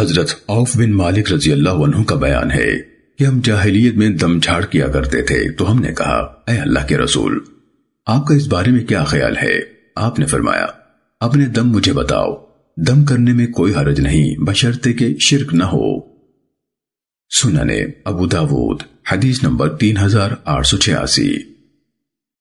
حضرت عوف بن مالک رضی اللہ عنہ کا بیان ہے کہ ہم جاہلیت میں دم جھاڑ کیا کرتے تھے تو ہم نے کہا، اے اللہ کے رسول، آپ کا اس بارے میں کیا خیال ہے؟ آپ نے فرمایا، اپنے دم مجھے بتاؤ، دم کرنے میں کوئی حرج نہیں بشرتے کہ شرک نہ ہو۔ سننے ابو داود، حدیث نمبر تین ہزار آٹھ سو چھیاسی۔